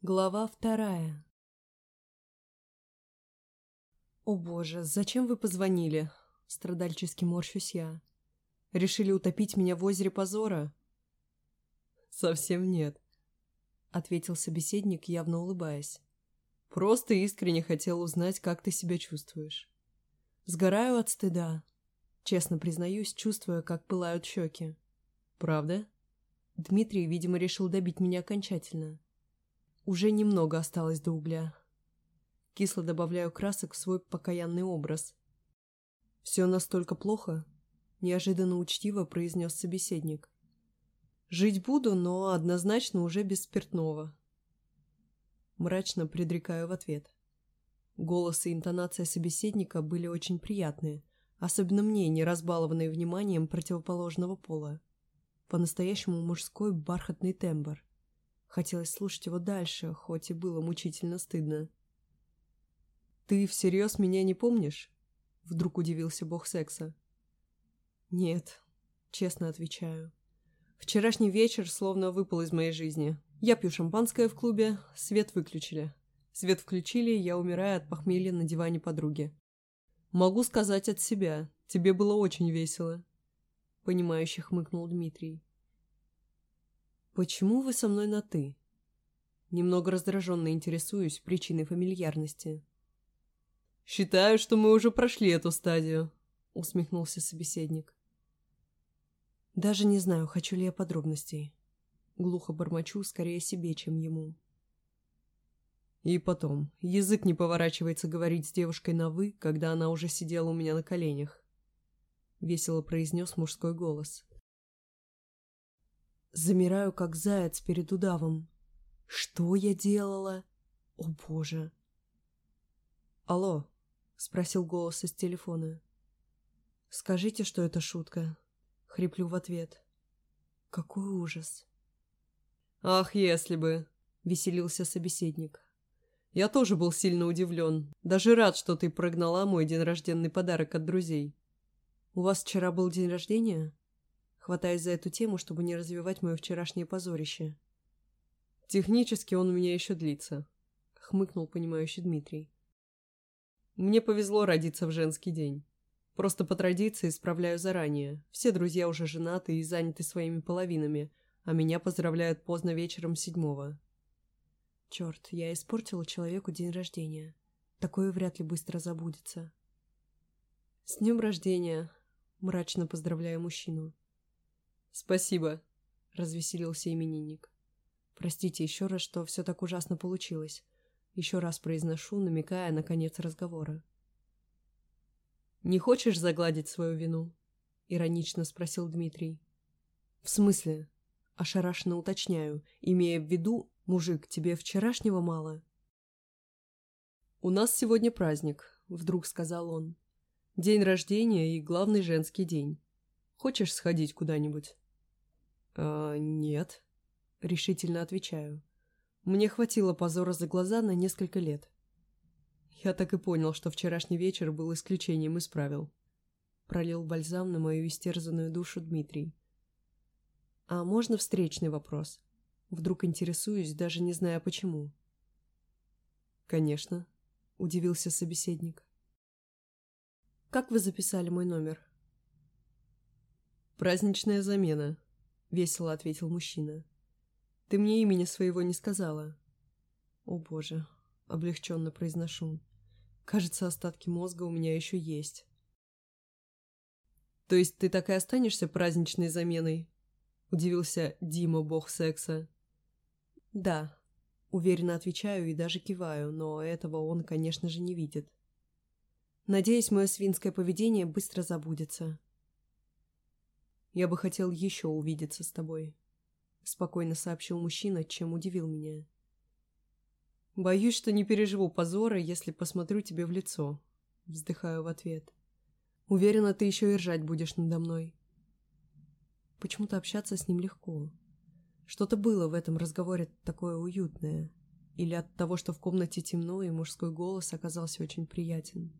Глава вторая. «О боже, зачем вы позвонили?» — страдальчески морщусь я. «Решили утопить меня в озере позора?» «Совсем нет», — ответил собеседник, явно улыбаясь. «Просто искренне хотел узнать, как ты себя чувствуешь». «Сгораю от стыда», — честно признаюсь, чувствуя, как пылают щеки. «Правда?» Дмитрий, видимо, решил добить меня окончательно. Уже немного осталось до угля. Кисло добавляю красок в свой покаянный образ. «Все настолько плохо?» — неожиданно учтиво произнес собеседник. «Жить буду, но однозначно уже без спиртного». Мрачно предрекаю в ответ. Голос и интонация собеседника были очень приятные, особенно мне, не разбалованной вниманием противоположного пола. По-настоящему мужской бархатный тембр. Хотелось слушать его дальше, хоть и было мучительно стыдно. «Ты всерьез меня не помнишь?» Вдруг удивился бог секса. «Нет», — честно отвечаю. «Вчерашний вечер словно выпал из моей жизни. Я пью шампанское в клубе, свет выключили. Свет включили, я умираю от похмелья на диване подруги. Могу сказать от себя, тебе было очень весело», — понимающе хмыкнул Дмитрий. «Почему вы со мной на «ты»?» Немного раздраженно интересуюсь причиной фамильярности. «Считаю, что мы уже прошли эту стадию», — усмехнулся собеседник. «Даже не знаю, хочу ли я подробностей. Глухо бормочу скорее себе, чем ему». И потом, язык не поворачивается говорить с девушкой на «вы», когда она уже сидела у меня на коленях. Весело произнес мужской голос. Замираю, как заяц перед удавом. Что я делала? О, боже! Алло, спросил голос из телефона. Скажите, что это шутка. Хриплю в ответ. Какой ужас. Ах, если бы, веселился собеседник. Я тоже был сильно удивлен. Даже рад, что ты прогнала мой день рожденный подарок от друзей. У вас вчера был день рождения? Хватаясь за эту тему, чтобы не развивать мое вчерашнее позорище. «Технически он у меня еще длится», — хмыкнул понимающий Дмитрий. «Мне повезло родиться в женский день. Просто по традиции справляю заранее. Все друзья уже женаты и заняты своими половинами, а меня поздравляют поздно вечером седьмого». «Черт, я испортила человеку день рождения. Такое вряд ли быстро забудется». «С днем рождения!» — мрачно поздравляю мужчину. «Спасибо», — развеселился именинник. «Простите еще раз, что все так ужасно получилось. Еще раз произношу, намекая на конец разговора». «Не хочешь загладить свою вину?» — иронично спросил Дмитрий. «В смысле?» — ошарашенно уточняю, имея в виду, мужик, тебе вчерашнего мало. «У нас сегодня праздник», — вдруг сказал он. «День рождения и главный женский день. Хочешь сходить куда-нибудь?» «А, нет», — решительно отвечаю. Мне хватило позора за глаза на несколько лет. Я так и понял, что вчерашний вечер был исключением из правил. Пролил бальзам на мою истерзанную душу Дмитрий. «А можно встречный вопрос?» Вдруг интересуюсь, даже не зная почему. «Конечно», — удивился собеседник. «Как вы записали мой номер?» «Праздничная замена», — весело ответил мужчина. «Ты мне имени своего не сказала». «О боже», — облегченно произношу. «Кажется, остатки мозга у меня еще есть». «То есть ты так и останешься праздничной заменой?» — удивился Дима, бог секса. «Да», — уверенно отвечаю и даже киваю, но этого он, конечно же, не видит. Надеюсь, мое свинское поведение быстро забудется. «Я бы хотел еще увидеться с тобой», — спокойно сообщил мужчина, чем удивил меня. «Боюсь, что не переживу позора, если посмотрю тебе в лицо», — вздыхаю в ответ. «Уверена, ты еще и ржать будешь надо мной». Почему-то общаться с ним легко. Что-то было в этом разговоре такое уютное. Или от того, что в комнате темно, и мужской голос оказался очень приятен.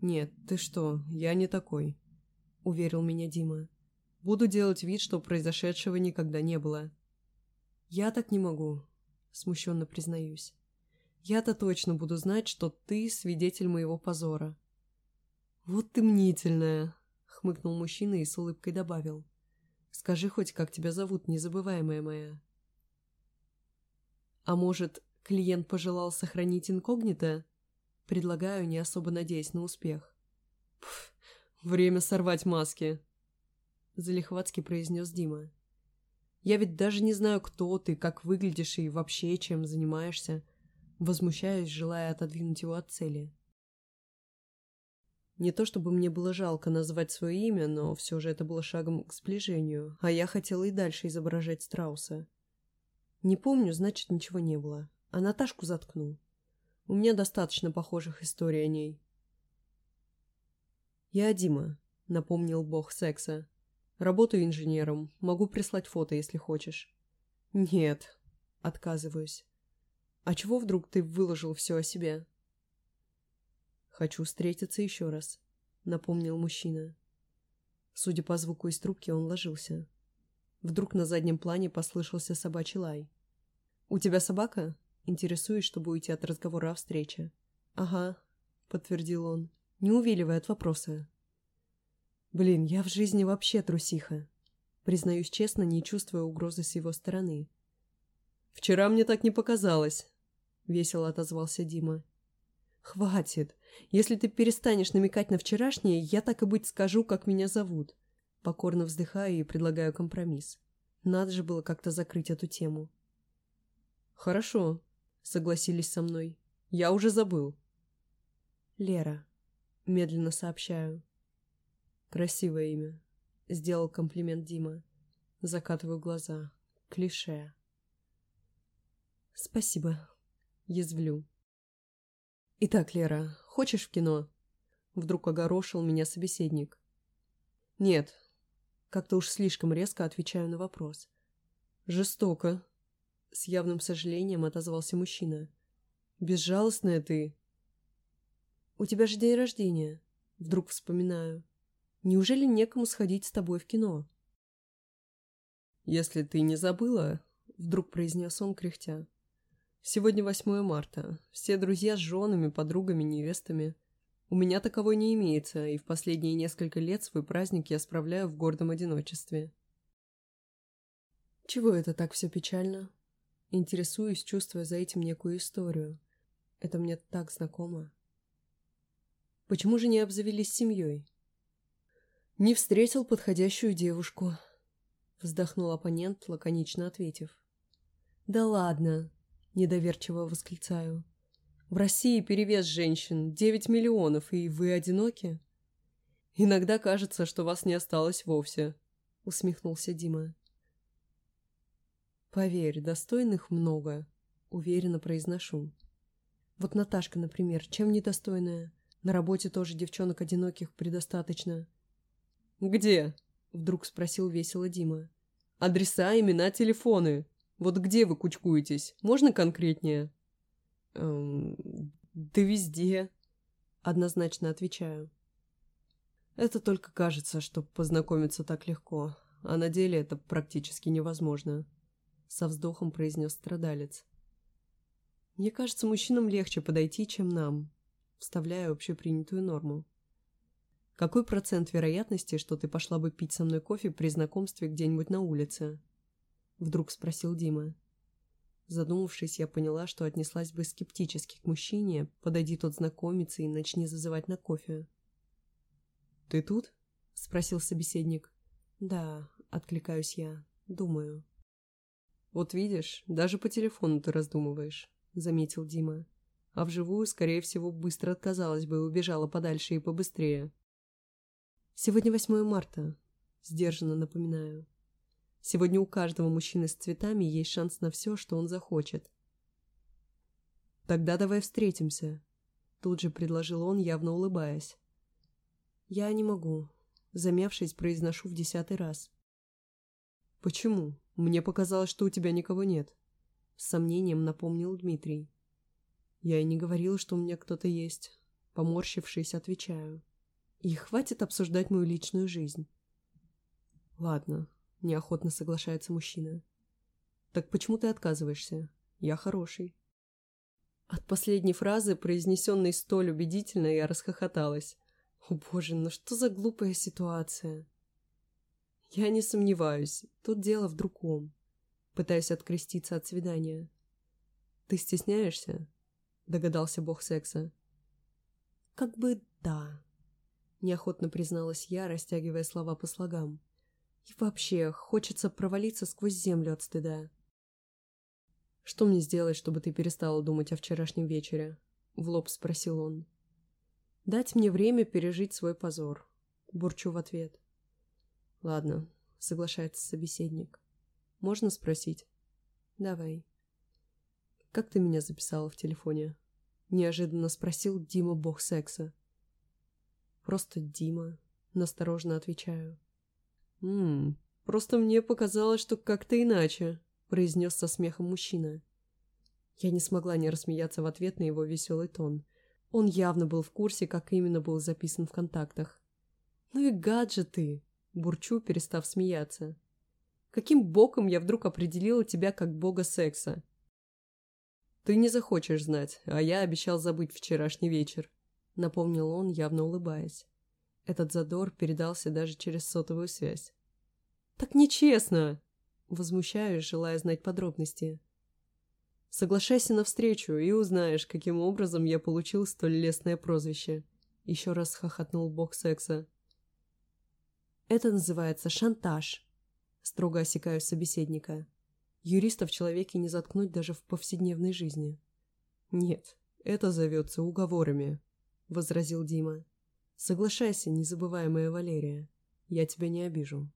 «Нет, ты что, я не такой», — уверил меня Дима. «Буду делать вид, что произошедшего никогда не было». «Я так не могу», — смущенно признаюсь. Я-то точно буду знать, что ты свидетель моего позора. Вот ты мнительная, хмыкнул мужчина и с улыбкой добавил. Скажи хоть, как тебя зовут, незабываемая моя. А может, клиент пожелал сохранить инкогнито? Предлагаю, не особо надеясь на успех. Пф, время сорвать маски, залихватски произнес Дима. Я ведь даже не знаю, кто ты, как выглядишь и вообще чем занимаешься. Возмущаюсь, желая отодвинуть его от цели. Не то чтобы мне было жалко назвать свое имя, но все же это было шагом к сближению, а я хотела и дальше изображать страуса. Не помню, значит, ничего не было. А Наташку заткну. У меня достаточно похожих историй о ней. «Я Дима», — напомнил бог секса. «Работаю инженером. Могу прислать фото, если хочешь». «Нет», — отказываюсь. «А чего вдруг ты выложил все о себе?» «Хочу встретиться еще раз», — напомнил мужчина. Судя по звуку из трубки, он ложился. Вдруг на заднем плане послышался собачий лай. «У тебя собака?» Интересуюсь, чтобы уйти от разговора о встрече. «Ага», — подтвердил он, не увиливая от вопроса. «Блин, я в жизни вообще трусиха», — признаюсь честно, не чувствуя угрозы с его стороны. «Вчера мне так не показалось», — весело отозвался Дима. «Хватит. Если ты перестанешь намекать на вчерашнее, я так и быть скажу, как меня зовут». Покорно вздыхаю и предлагаю компромисс. Надо же было как-то закрыть эту тему. «Хорошо», — согласились со мной. «Я уже забыл». «Лера», — медленно сообщаю. «Красивое имя», — сделал комплимент Дима. Закатываю глаза. Клише. «Спасибо», — язвлю. «Итак, Лера, хочешь в кино?» Вдруг огорошил меня собеседник. «Нет». Как-то уж слишком резко отвечаю на вопрос. «Жестоко», — с явным сожалением отозвался мужчина. «Безжалостная ты». «У тебя же день рождения», — вдруг вспоминаю. «Неужели некому сходить с тобой в кино?» «Если ты не забыла», — вдруг произнес он, кряхтя, Сегодня 8 марта. Все друзья с женами, подругами, невестами. У меня таковой не имеется, и в последние несколько лет свой праздник я справляю в гордом одиночестве. Чего это так все печально? Интересуюсь, чувствуя за этим некую историю. Это мне так знакомо. Почему же не обзавелись семьей? Не встретил подходящую девушку. Вздохнул оппонент, лаконично ответив. Да ладно, Недоверчиво восклицаю. В России перевес женщин 9 миллионов, и вы одиноки? Иногда кажется, что вас не осталось вовсе, усмехнулся Дима. Поверь, достойных много, уверенно произношу. Вот Наташка, например, чем недостойная? На работе тоже девчонок одиноких предостаточно. Где? Вдруг спросил весело Дима. Адреса, имена, телефоны. Вот где вы кучкуетесь? Можно конкретнее? Эм, да везде. Однозначно отвечаю. Это только кажется, что познакомиться так легко, а на деле это практически невозможно. Со вздохом произнес страдалец. Мне кажется, мужчинам легче подойти, чем нам. Вставляю общепринятую норму. Какой процент вероятности, что ты пошла бы пить со мной кофе при знакомстве где-нибудь на улице? — вдруг спросил Дима. Задумавшись, я поняла, что отнеслась бы скептически к мужчине, подойди тот знакомиться и начни зазывать на кофе. «Ты тут?» — спросил собеседник. «Да», — откликаюсь я, — «думаю». «Вот видишь, даже по телефону ты раздумываешь», — заметил Дима. «А вживую, скорее всего, быстро отказалась бы и убежала подальше и побыстрее». «Сегодня 8 марта», — сдержанно напоминаю. Сегодня у каждого мужчины с цветами есть шанс на все, что он захочет. «Тогда давай встретимся», — тут же предложил он, явно улыбаясь. «Я не могу», — замявшись, произношу в десятый раз. «Почему? Мне показалось, что у тебя никого нет», — с сомнением напомнил Дмитрий. «Я и не говорил, что у меня кто-то есть», — поморщившись, отвечаю. «И хватит обсуждать мою личную жизнь». «Ладно, — неохотно соглашается мужчина. «Так почему ты отказываешься? Я хороший. От последней фразы, произнесенной столь убедительно, я расхохоталась. О боже, ну что за глупая ситуация? Я не сомневаюсь, тут дело в другом. Пытаюсь откреститься от свидания. Ты стесняешься? Догадался бог секса. Как бы да. Неохотно призналась я, растягивая слова по слогам. И вообще, хочется провалиться сквозь землю от стыда. «Что мне сделать, чтобы ты перестала думать о вчерашнем вечере?» — в лоб спросил он. «Дать мне время пережить свой позор», — бурчу в ответ. «Ладно», — соглашается собеседник. «Можно спросить?» «Давай». «Как ты меня записала в телефоне?» — неожиданно спросил Дима бог секса. «Просто Дима», — насторожно отвечаю. «Ммм, просто мне показалось, что как-то иначе», — произнес со смехом мужчина. Я не смогла не рассмеяться в ответ на его веселый тон. Он явно был в курсе, как именно был записан в контактах. «Ну и гад же ты!» — бурчу, перестав смеяться. «Каким боком я вдруг определила тебя как бога секса?» «Ты не захочешь знать, а я обещал забыть вчерашний вечер», — напомнил он, явно улыбаясь. Этот задор передался даже через сотовую связь. «Так нечестно!» Возмущаюсь, желая знать подробности. Соглашайся на встречу и узнаешь, каким образом я получил столь лестное прозвище. Еще раз хохотнул бог секса. Это называется шантаж. Строго осекаю собеседника. Юриста в человеке не заткнуть даже в повседневной жизни. Нет, это зовется уговорами, возразил Дима. Соглашайся, незабываемая Валерия. Я тебя не обижу.